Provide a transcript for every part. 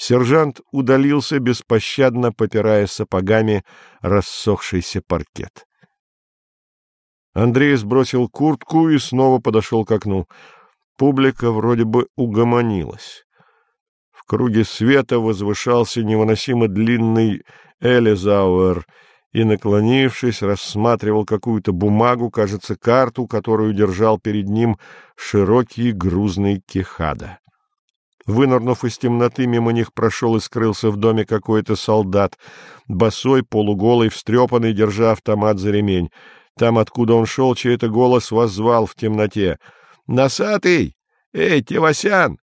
Сержант удалился, беспощадно попирая сапогами рассохшийся паркет. Андрей сбросил куртку и снова подошел к окну. Публика вроде бы угомонилась. В круге света возвышался невыносимо длинный Элизауэр и, наклонившись, рассматривал какую-то бумагу, кажется, карту, которую держал перед ним широкий грузный кехада. Вынырнув из темноты, мимо них прошел и скрылся в доме какой-то солдат, босой, полуголый, встрепанный, держа автомат за ремень. Там, откуда он шел, чей-то голос воззвал в темноте. «Носатый! Эй, Тевасян!»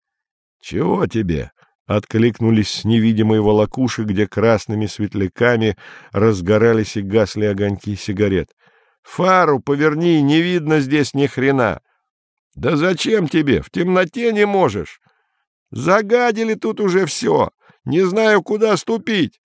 «Чего тебе?» — откликнулись с невидимой волокуши, где красными светляками разгорались и гасли огоньки сигарет. «Фару поверни, не видно здесь ни хрена!» «Да зачем тебе? В темноте не можешь!» Загадили тут уже все. Не знаю, куда ступить.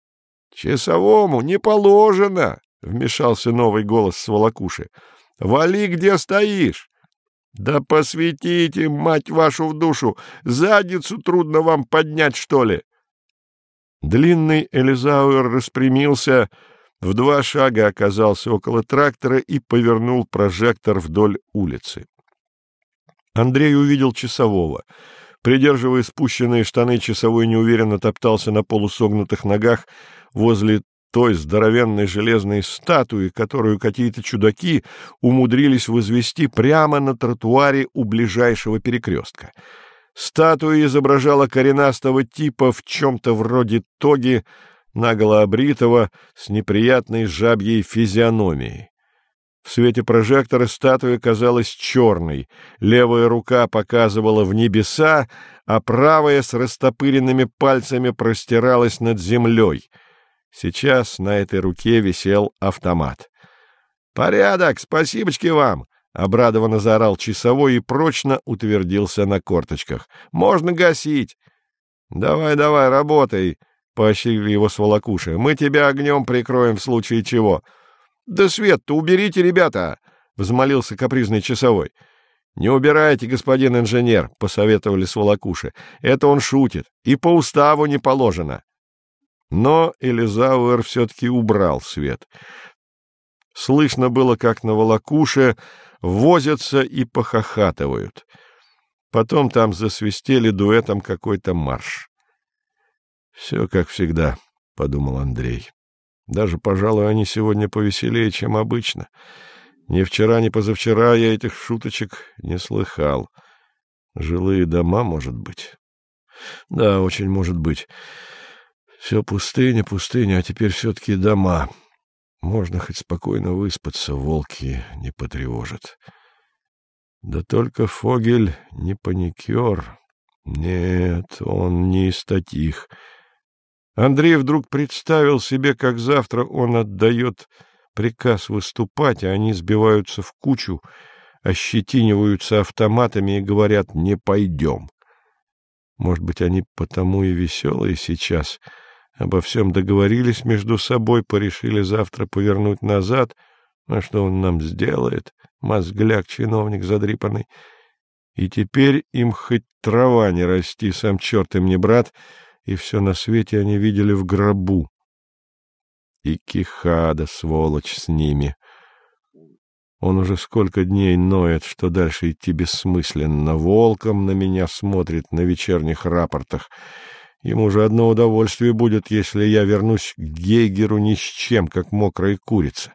— Часовому не положено, — вмешался новый голос с волокуши. — Вали, где стоишь. — Да посветите, мать вашу, в душу! Задницу трудно вам поднять, что ли? Длинный Элизауэр распрямился, в два шага оказался около трактора и повернул прожектор вдоль улицы. Андрей увидел часового — Придерживая спущенные штаны, часовой неуверенно топтался на полусогнутых ногах возле той здоровенной железной статуи, которую какие-то чудаки умудрились возвести прямо на тротуаре у ближайшего перекрестка. Статуя изображала коренастого типа в чем-то вроде тоги, наголо обритого, с неприятной жабьей физиономией. В свете прожектора статуя казалась черной, левая рука показывала в небеса, а правая с растопыренными пальцами простиралась над землей. Сейчас на этой руке висел автомат. «Порядок! Спасибочки вам!» — обрадованно заорал часовой и прочно утвердился на корточках. «Можно гасить!» «Давай, давай, работай!» — поощрили его сволокуши. «Мы тебя огнем прикроем в случае чего!» Да свет-то уберите, ребята! — взмолился капризный часовой. — Не убирайте, господин инженер, — посоветовали сволокуши. — Это он шутит, и по уставу не положено. Но Элизауэр все-таки убрал свет. Слышно было, как на волокуше возятся и похохатывают. Потом там засвистели дуэтом какой-то марш. — Все как всегда, — подумал Андрей. Даже, пожалуй, они сегодня повеселее, чем обычно. Ни вчера, ни позавчера я этих шуточек не слыхал. Жилые дома, может быть? Да, очень может быть. Все пустыня, пустыня, а теперь все-таки дома. Можно хоть спокойно выспаться, волки не потревожат. Да только Фогель не паникер. Нет, он не из таких. Андрей вдруг представил себе, как завтра он отдает приказ выступать, а они сбиваются в кучу, ощетиниваются автоматами и говорят «не пойдем». Может быть, они потому и веселые сейчас, обо всем договорились между собой, порешили завтра повернуть назад, а что он нам сделает, мозгляк чиновник задрипанный. И теперь им хоть трава не расти, сам черт им не брат — и все на свете они видели в гробу. И Кихада, сволочь, с ними. Он уже сколько дней ноет, что дальше идти бессмысленно. Волком на меня смотрит на вечерних рапортах. Ему же одно удовольствие будет, если я вернусь к Гейгеру ни с чем, как мокрая курица.